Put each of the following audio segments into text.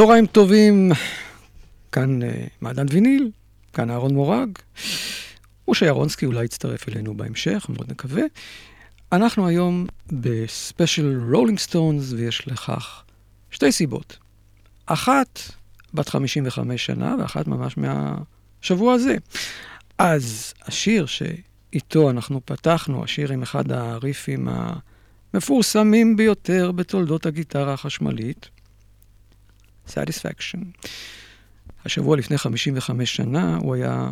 צהריים טובים, כאן אה, מעדן ויניל, כאן אהרון מורג. משה ירונסקי אולי יצטרף אלינו בהמשך, מאוד נקווה. אנחנו היום ב special רולינג סטונס, ויש לכך שתי סיבות. אחת, בת 55 שנה, ואחת ממש מהשבוע הזה. אז השיר שאיתו אנחנו פתחנו, השיר עם אחד הריפים המפורסמים ביותר בתולדות הגיטרה החשמלית, Satisfaction. השבוע לפני 55 שנה הוא היה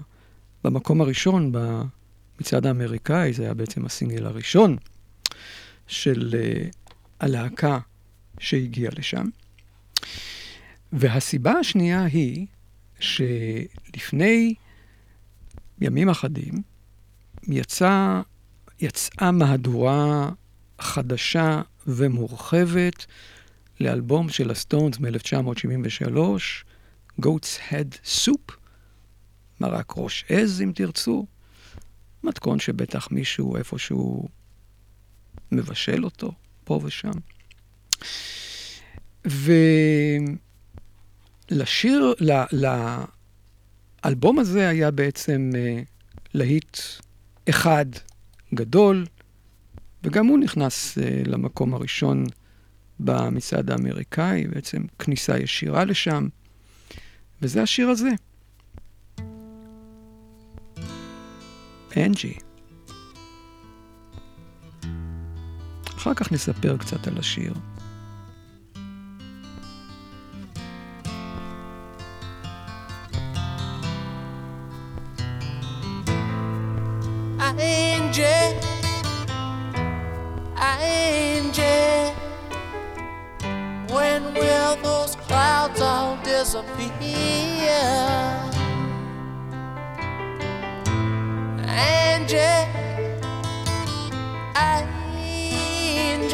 במקום הראשון במצעד האמריקאי, זה היה בעצם הסינגל הראשון של uh, הלהקה שהגיעה לשם. והסיבה השנייה היא שלפני ימים אחדים יצא, יצאה מהדורה חדשה ומורחבת לאלבום של הסטונס מ-1973, Goat's Head Soup, מרק ראש עז אם תרצו, מתכון שבטח מישהו איפשהו מבשל אותו, פה ושם. ולשיר, לאלבום הזה היה בעצם אה, להיט אחד גדול, וגם הוא נכנס אה, למקום הראשון במצעד האמריקאי, בעצם כניסה ישירה לשם, וזה השיר הזה. אנג'י. אחר כך נספר קצת על השיר. Will those clouds all disappear? Angie, Angie,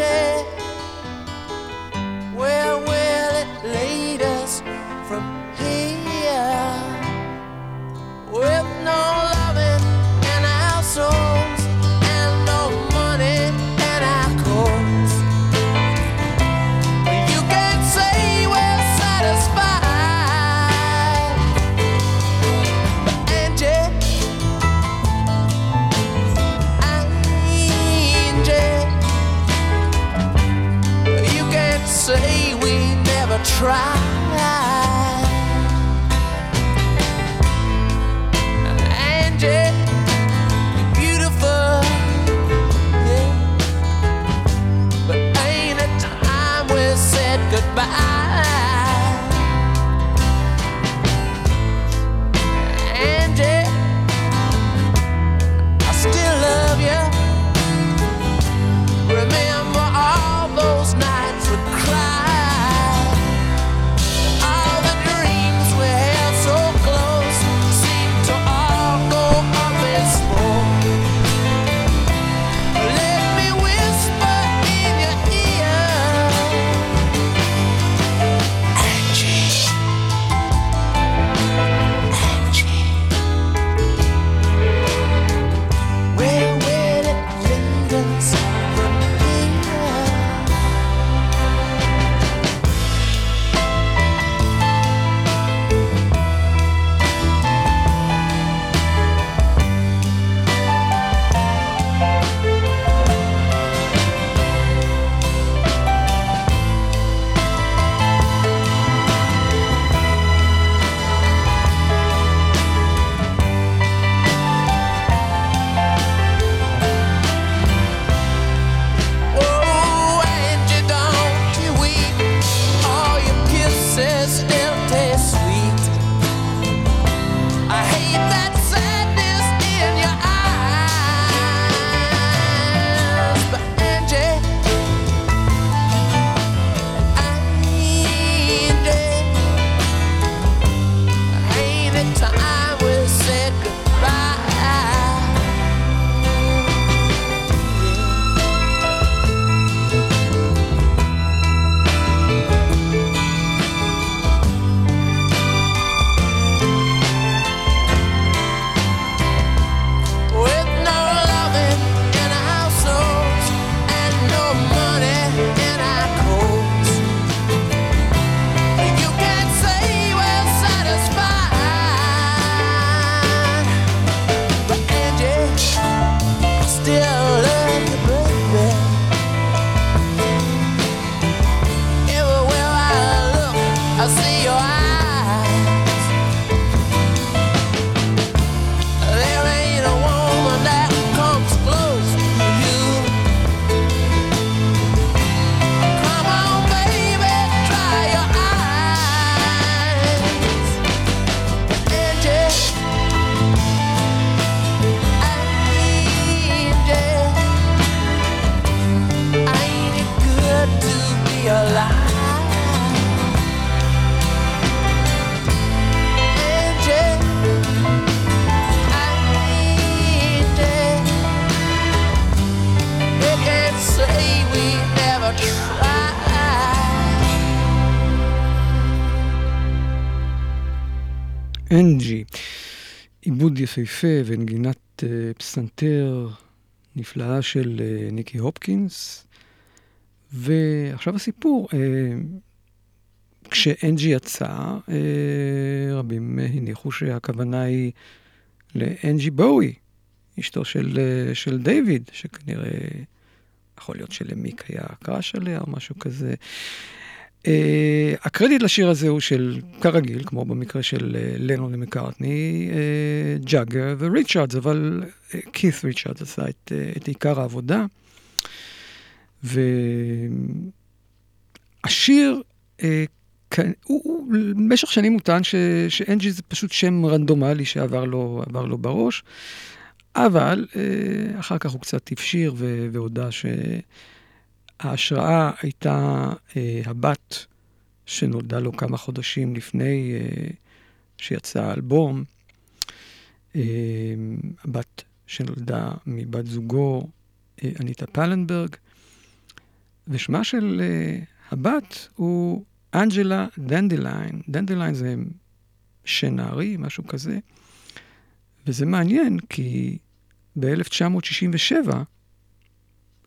אנג'י. עיבוד יפהפה ונגינת uh, פסנתר נפלאה של uh, ניקי הופקינס. ועכשיו הסיפור, uh, כשאנג'י יצא, uh, רבים הניחו שהכוונה היא לאנג'י בואי, אשתו של, uh, של דיוויד, שכנראה יכול להיות שלמיק היה קראש עליה או משהו כזה. אה, הקרדיט לשיר הזה הוא של, כרגיל, כמו במקרה של אה, לנון ומקארטני, אה, ג'אגר וריצ'רדס, אבל קית' ריצ'רדס עשה את, את עיקר העבודה. והשיר, הוא, במשך שנים הוא טען שאנג'י זה פשוט שם רנדומלי שעבר לו, לו בראש, אבל אחר כך הוא קצת הפשיר והודה ש... ההשראה הייתה אה, הבת שנולדה לו כמה חודשים לפני אה, שיצא האלבום. אה, הבת שנולדה מבת זוגו, אה, אניטה פלנברג, ושמה של אה, הבת הוא אנג'לה דנדליין. דנדליין זה שם נערי, משהו כזה, וזה מעניין כי ב-1967,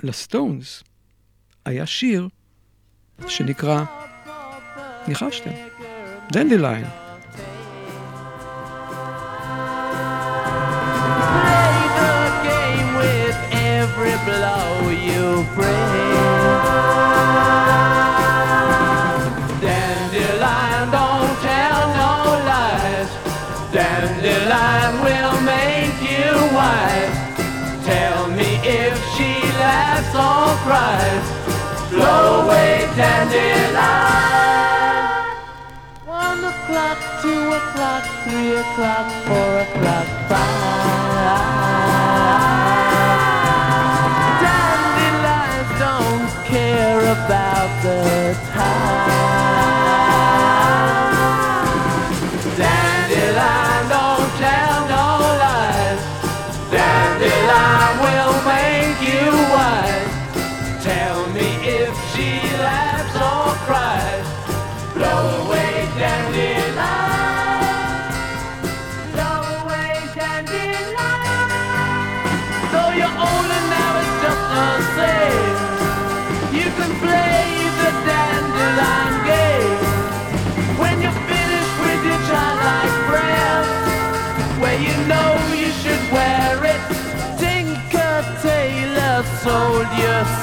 לסטונס, היה שיר שנקרא, ניחשתם, Dandelion.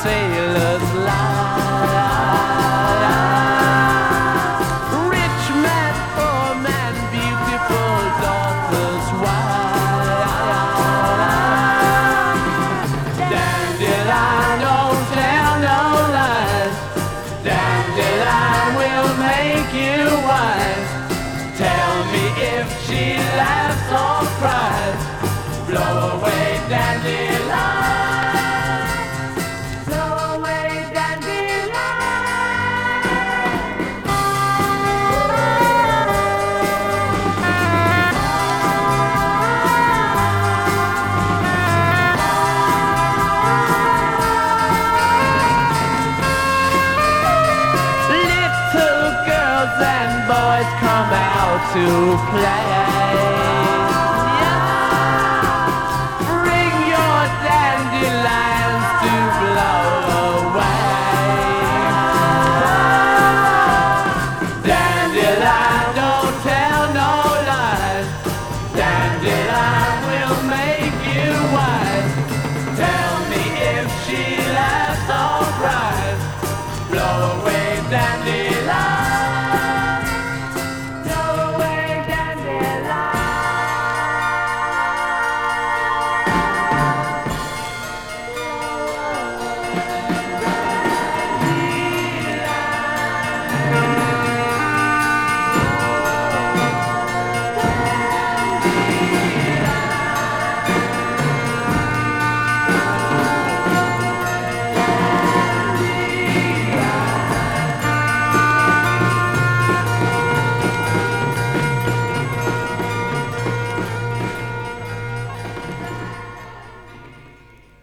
Sailor's life. Rich man, poor man, beautiful daughter's wife. Dandelion don't tell no lies. Dandelion will make you wise. Tell me if she laughs or cries. Play.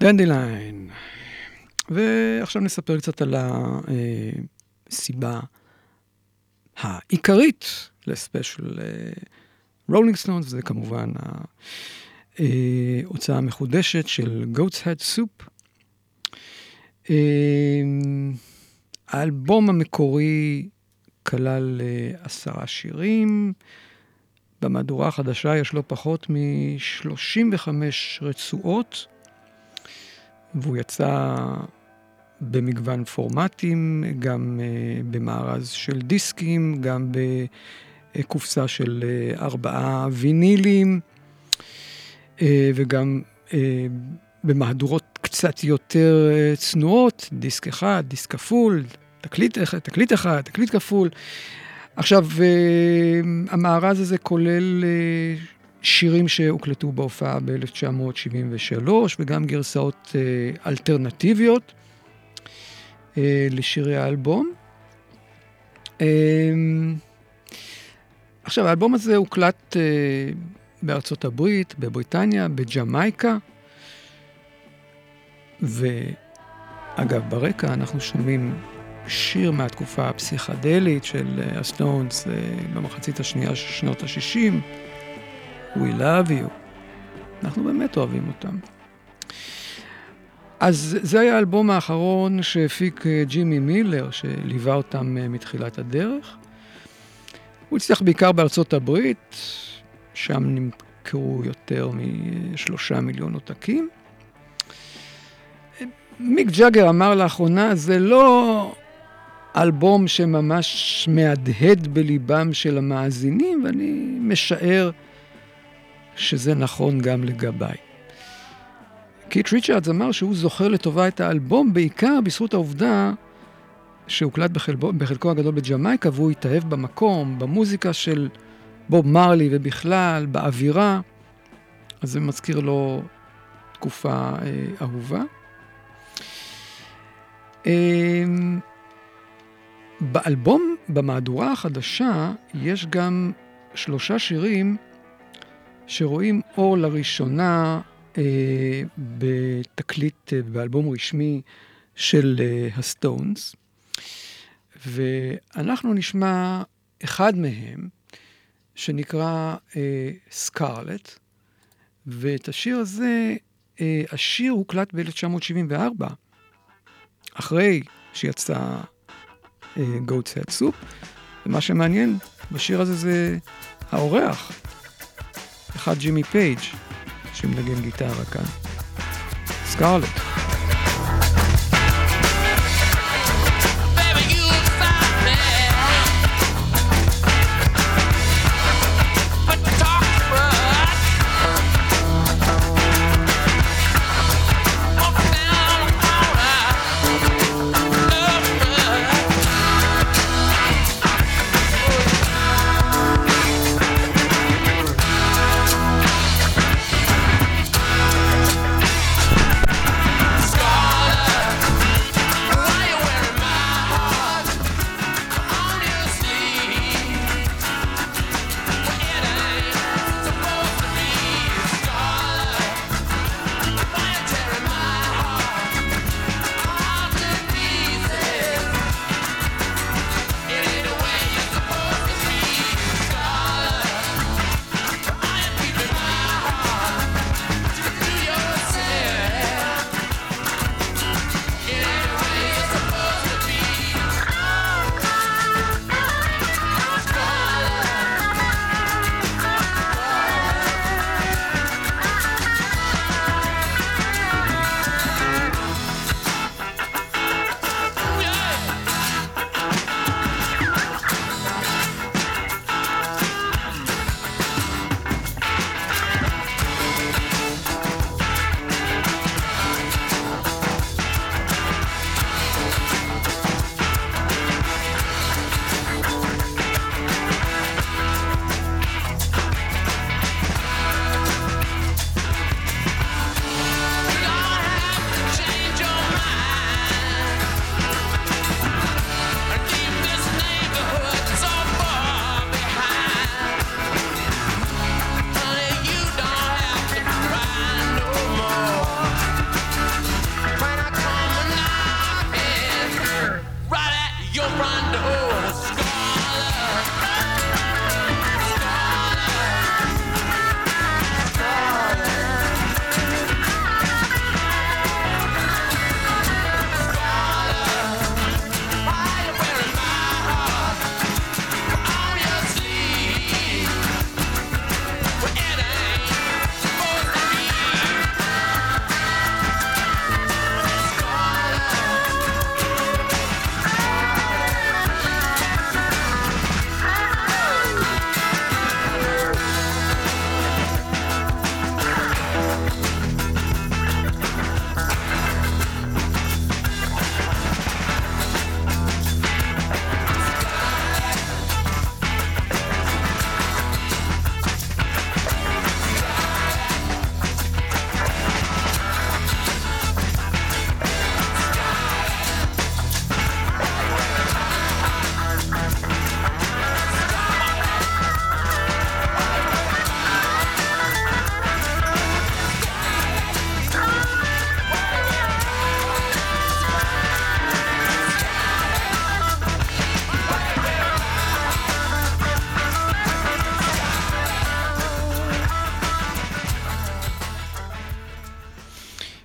Dandelion. ועכשיו נספר קצת על הסיבה העיקרית לספיישל רולינג סטונס, זה כמובן ההוצאה המחודשת של Goat's Head Soup. האלבום המקורי כלל עשרה שירים. במהדורה החדשה יש לא פחות מ-35 רצועות, והוא יצא במגוון פורמטים, גם uh, במארז של דיסקים, גם בקופסה של uh, ארבעה וינילים, uh, וגם במהדורות קצת יותר צנועות, דיסק אחד, דיסק כפול, תקליט, תקליט אחד, תקליט כפול. עכשיו, המארז הזה כולל שירים שהוקלטו בהופעה ב-1973, וגם גרסאות אלטרנטיביות לשירי האלבום. עכשיו, האלבום הזה הוקלט בארצות הברית, בבריטניה, בג'מייקה, ואגב, ברקע אנחנו שומעים שיר מהתקופה הפסיכדלית של הסטונס אה, במחצית השנייה של שנות ה-60, We Love You. אנחנו באמת אוהבים אותם. אז זה היה האלבום האחרון שהפיק אה, ג'ימי מילר, שליווה אותם אה, מתחילת הדרך. הוא הצליח בעיקר בארצות הברית, שם נמכרו יותר משלושה מיליון עותקים. מיק ג'אגר אמר לאחרונה, זה לא אלבום שממש מהדהד בליבם של המאזינים, ואני משער שזה נכון גם לגביי. קית' ריצ'רדס אמר שהוא זוכר לטובה את האלבום בעיקר בזכות העובדה שהוקלט בחלקו, בחלקו הגדול בג'מייקה והוא התאהב במקום, במוזיקה של בוב מרלי ובכלל, באווירה, אז זה מזכיר לו תקופה אה, אהובה. אה, באלבום, במהדורה החדשה, יש גם שלושה שירים שרואים אור לראשונה אה, בתקליט, אה, באלבום רשמי של אה, הסטונס, ואנחנו נשמע אחד מהם, שנקרא אה, Scarlet, ואת השיר הזה, אה, השיר הוקלט ב-1974, אחרי שיצא Goat's Head Soup. ומה שמעניין בשיר הזה זה האורח, אחד ג'ימי פייג', שמנגן גיטרה כאן. Scarlet.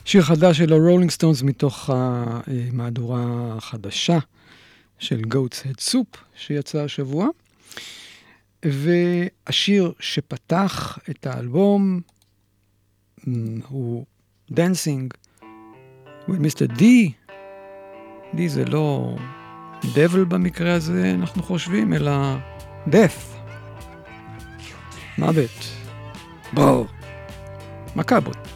שיר חדש של הרולינג סטונס מתוך המהדורה החדשה של Goat's Head Soup שיצא השבוע. והשיר שפתח את האלבום הוא Dancing with Mr. D. D זה לא devil במקרה הזה, אנחנו חושבים, אלא death. מוות. ברור. מכבות.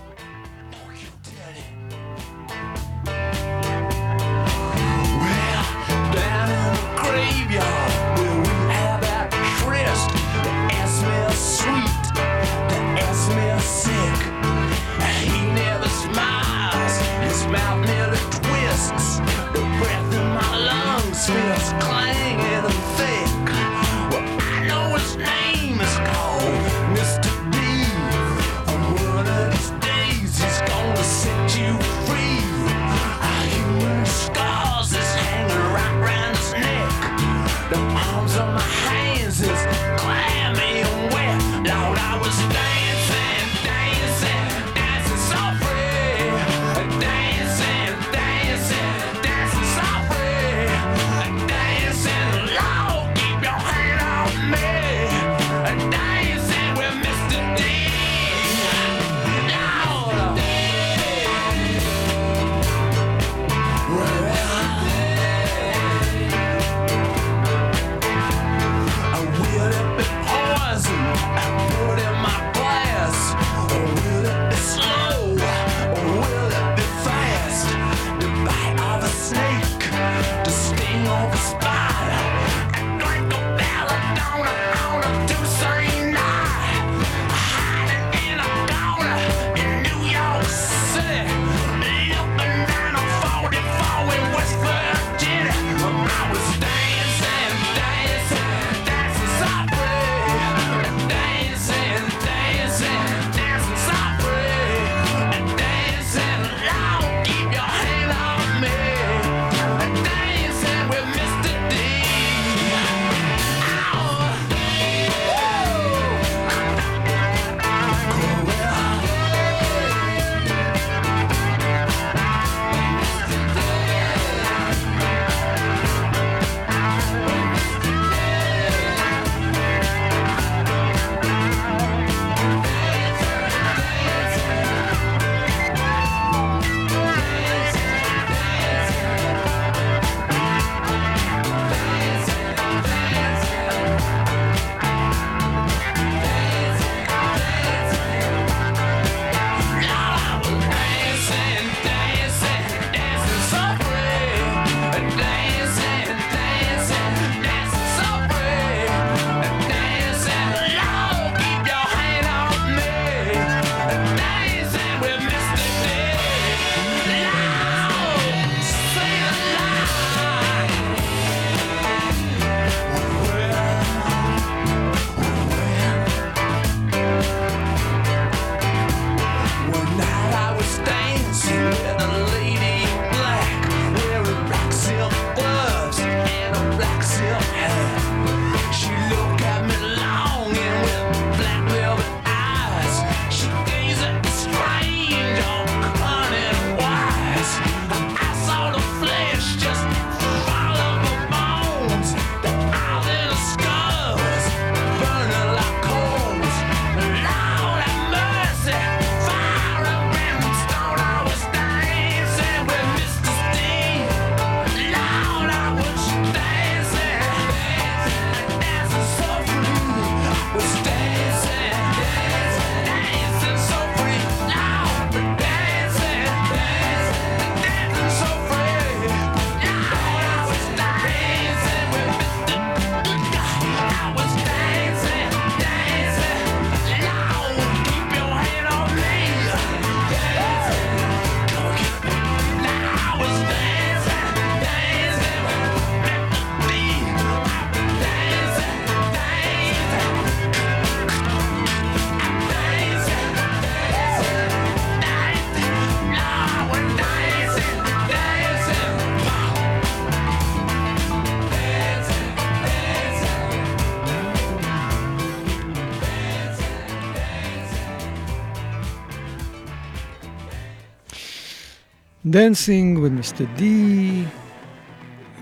With Mr. D,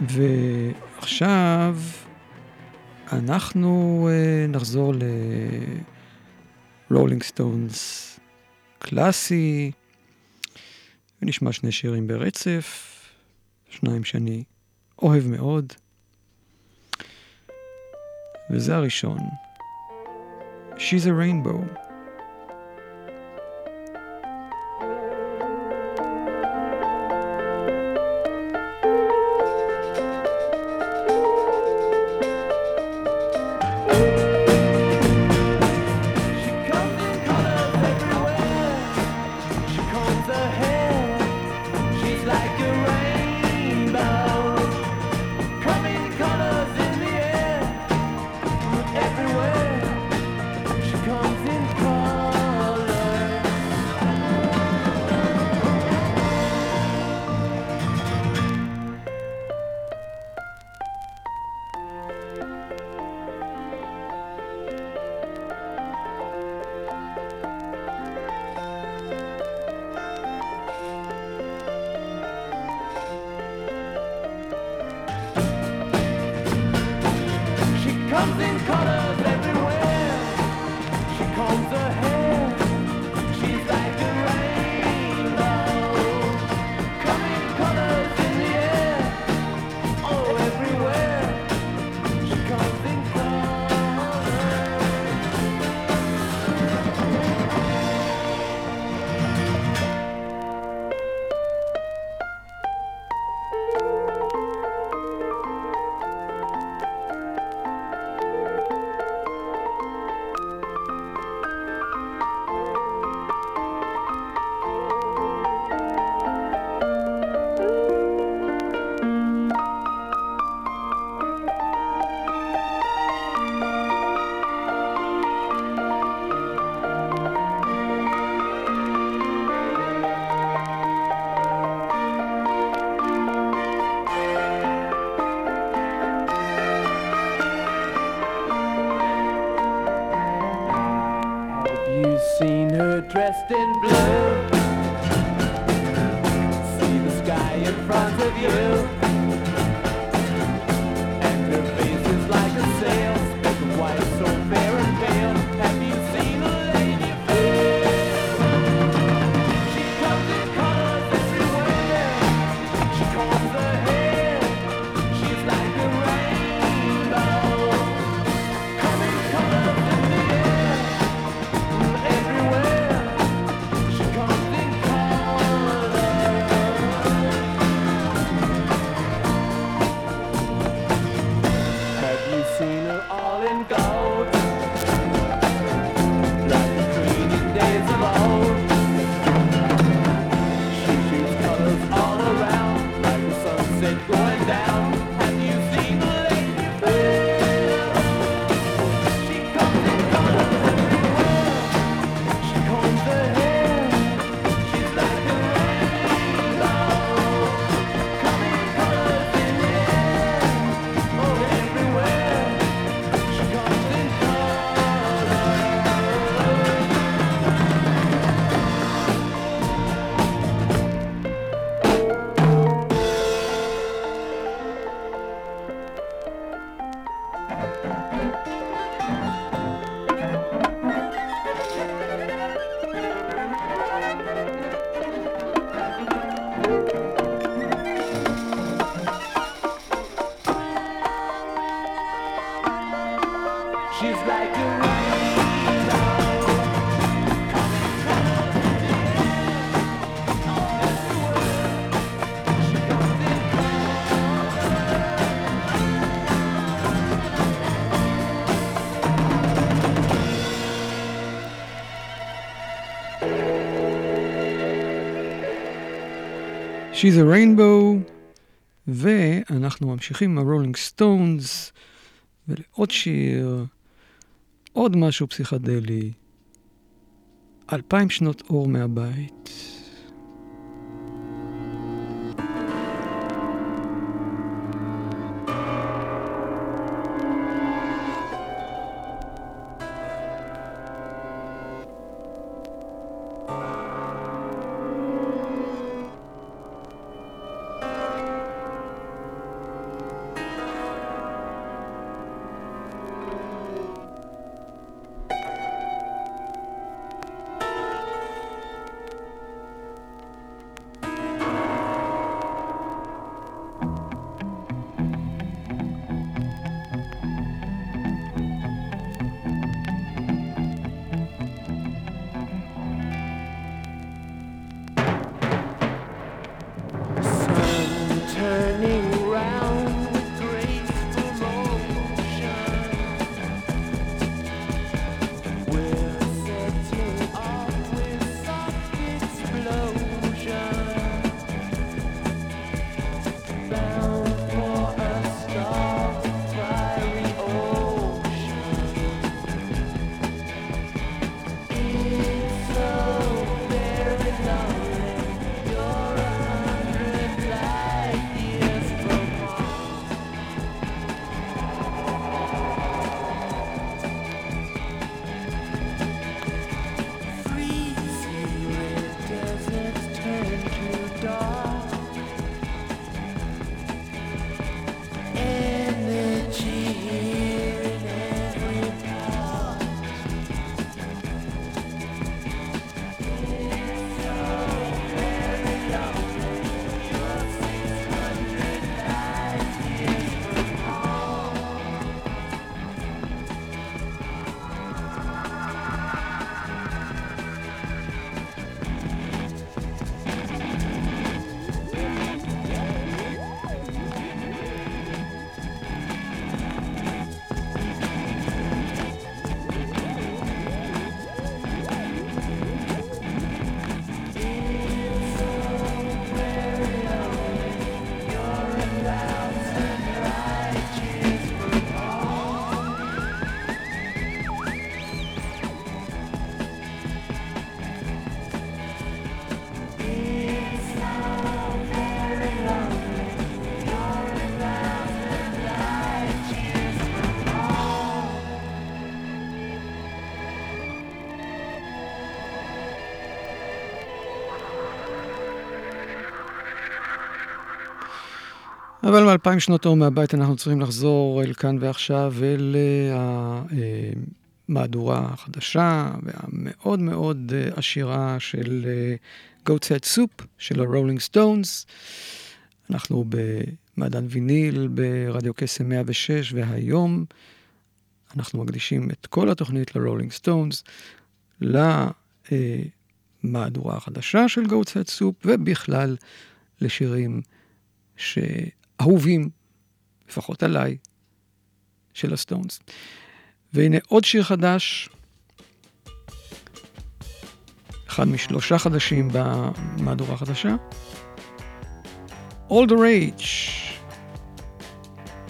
ועכשיו אנחנו uh, נחזור לרולינג סטונס קלאסי, ונשמע שני שירים ברצף, שניים שאני אוהב מאוד, וזה הראשון, She's a Rainbow. You've seen her dressed in blue? See the sky in front of you. She's a Rainbow, ואנחנו ממשיכים עם הרולינג סטונס, ולעוד שיר, עוד משהו פסיכדלי, אלפיים שנות אור מהבית. אבל מאלפיים שנות אור מהבית אנחנו צריכים לחזור אל כאן ועכשיו, אל המהדורה החדשה והמאוד מאוד עשירה של Goat's Head Soup של הרולינג סטונס. אנחנו במעדן ויניל ברדיו קסם 106, והיום אנחנו מקדישים את כל התוכנית לרולינג סטונס, למהדורה החדשה של Goat's Head Soup, ובכלל לשירים שאהובים, לפחות עליי, של הסטונס. והנה עוד שיר חדש, אחד משלושה חדשים במהדורה החדשה, All the Rage.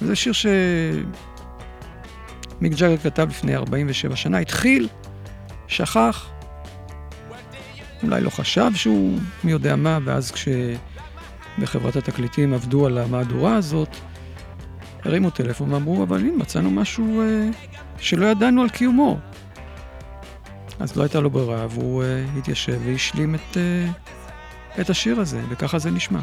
זה שיר שמיק ג'אגר כתב לפני 47 שנה, התחיל, שכח, אולי לא חשב שהוא מי יודע מה, ואז כשבחברת התקליטים עבדו על המהדורה הזאת, הרימו טלפון ואמרו, אבל הנה, מצאנו משהו אה, שלא ידענו על קיומו. אז לא הייתה לו ברירה, והוא uh, התיישב והשלים את, uh, את השיר הזה, וככה זה נשמע.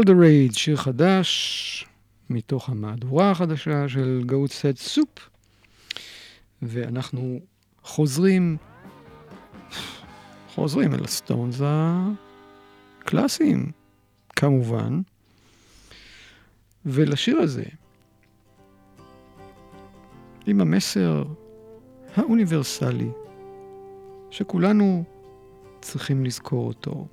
All the Rage, שיר חדש מתוך המהדורה החדשה של Goat's Head Soup, ואנחנו חוזרים, חוזרים אל הסטונס הקלאסיים, כמובן, ולשיר הזה, עם המסר האוניברסלי, שכולנו צריכים לזכור אותו.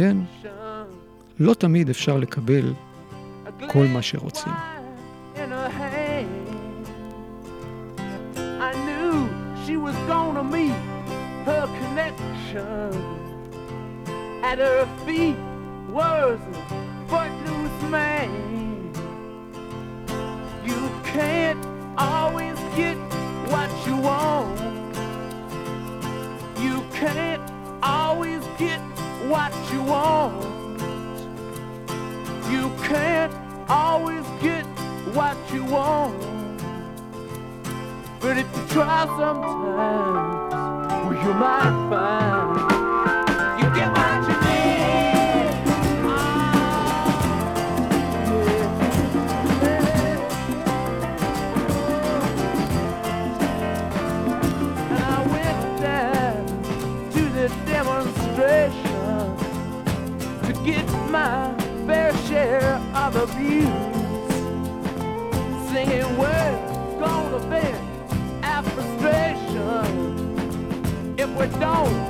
כן, לא תמיד אפשר לקבל כל מה שרוצים. At her feet was want. You can't always get what you want. But if you try sometimes, well, you might find. don't.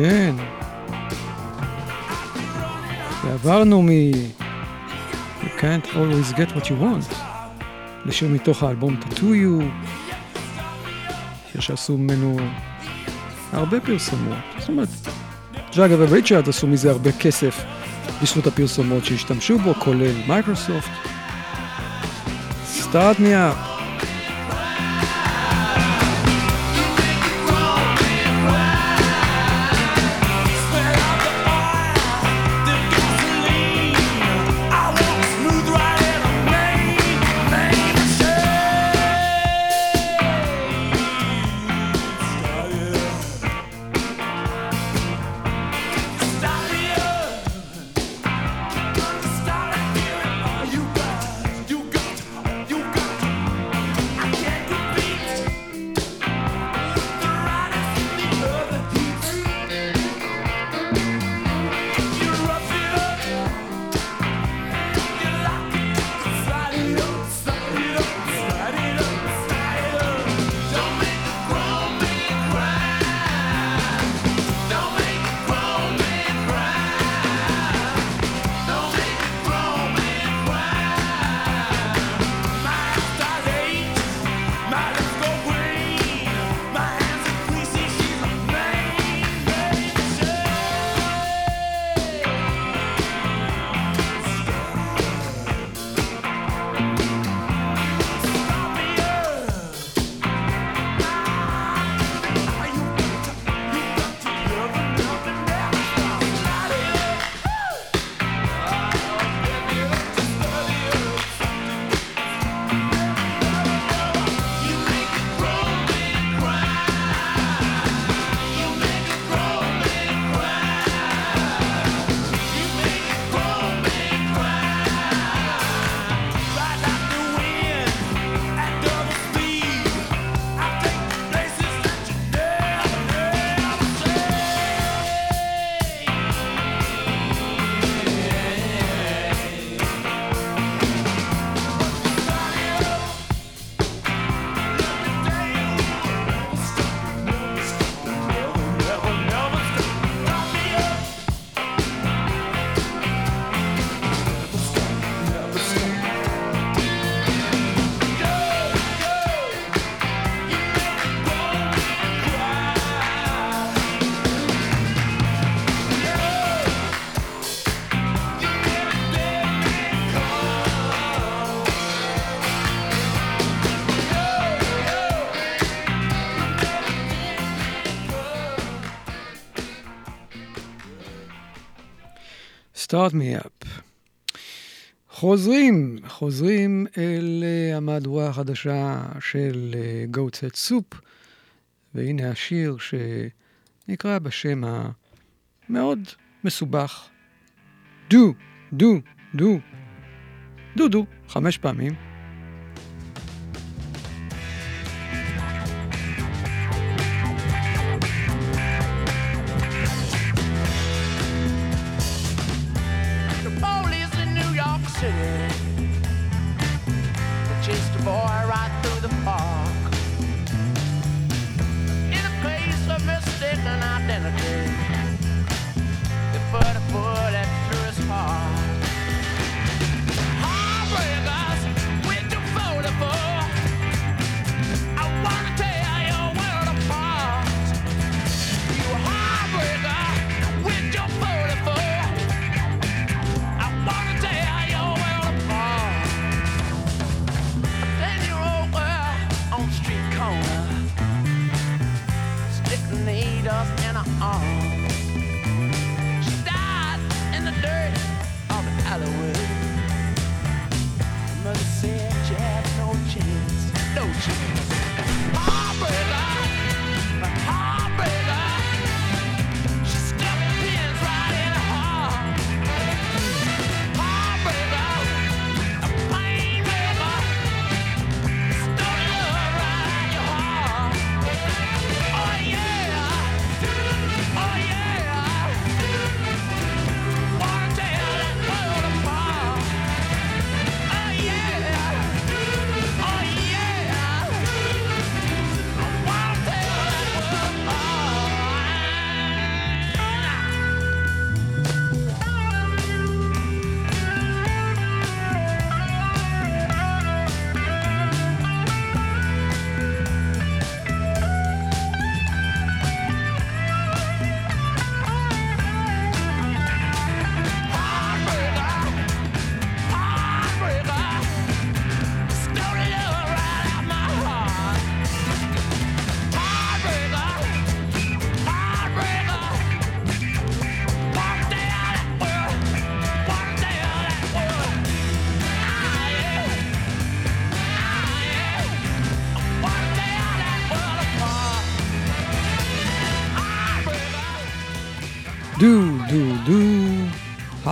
כן. ועברנו מ... You can't always get what you want, לשיר מתוך האלבום Tattoo You, שיר שעשו ממנו הרבה פרסומות. זאת אומרת, ג'אגה וריצ'רד עשו מזה הרבה כסף בזכות הפרסומות שהשתמשו בו, כולל מייקרוסופט. סטארט מי אפ. Start Me Up. חוזרים, חוזרים אל אה, המהדורה החדשה של Goat Set Soup, והנה השיר שנקרא בשם המאוד מסובך, דו, דו, דו, דו, דו, חמש פעמים.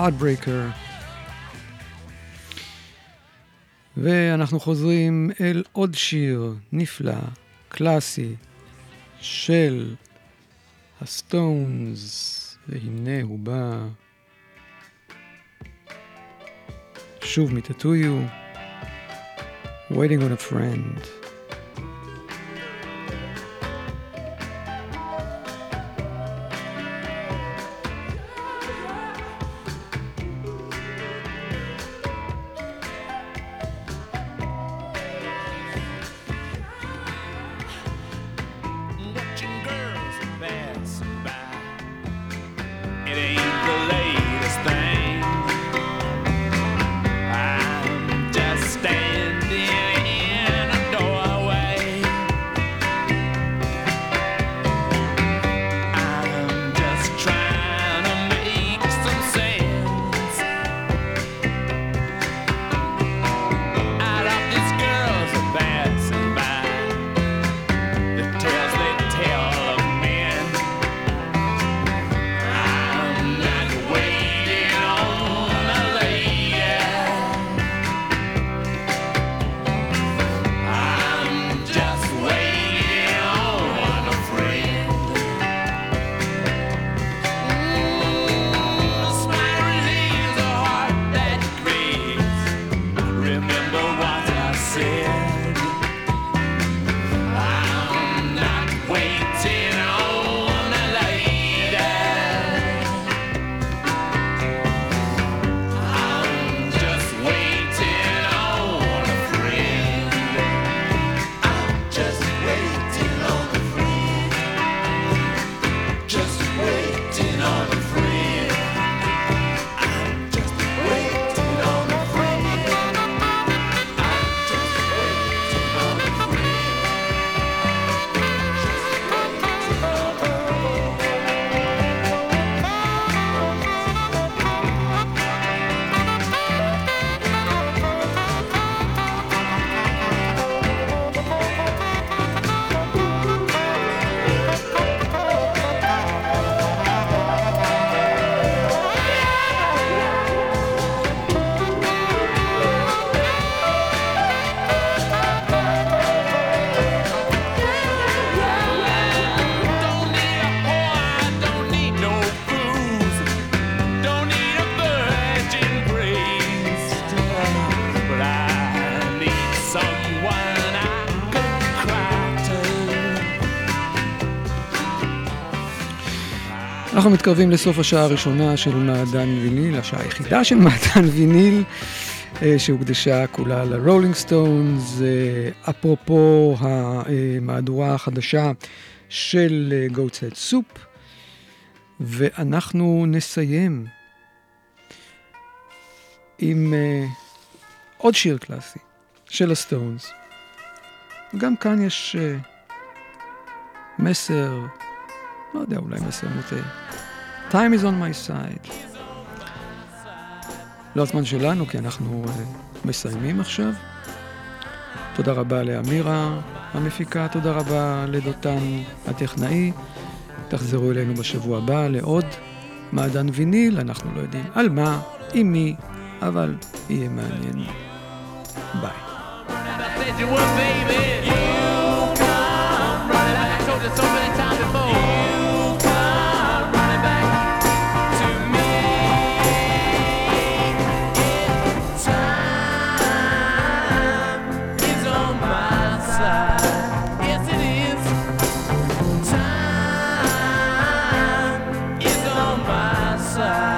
Heartbreaker. ואנחנו חוזרים אל עוד שיר נפלא, קלאסי, של הסטונס, והנה הוא בא. שוב מטאטויו, Waiting on a Friend. אנחנו מתקרבים לסוף השעה הראשונה של מעדן ויניל, השעה היחידה של מעדן ויניל, אה, שהוקדשה כולה לרולינג סטונס. אה, אפרופו המהדורה החדשה של Goat's Head Soup, ואנחנו נסיים עם עוד שיר קלאסי של הסטונס. גם כאן יש מסר, לא יודע, אולי מסר מוטה. Time is on my side. לא הזמן שלנו, כי אנחנו uh, מסיימים עכשיו. תודה רבה לאמירה המפיקה, תודה רבה לדותן הטכנאי. תחזרו אלינו בשבוע הבא לעוד מעדן ויניל, אנחנו לא יודעים על מה, עם מי, אבל יהיה מעניין. ביי. You come running, I told you so many times. 是啊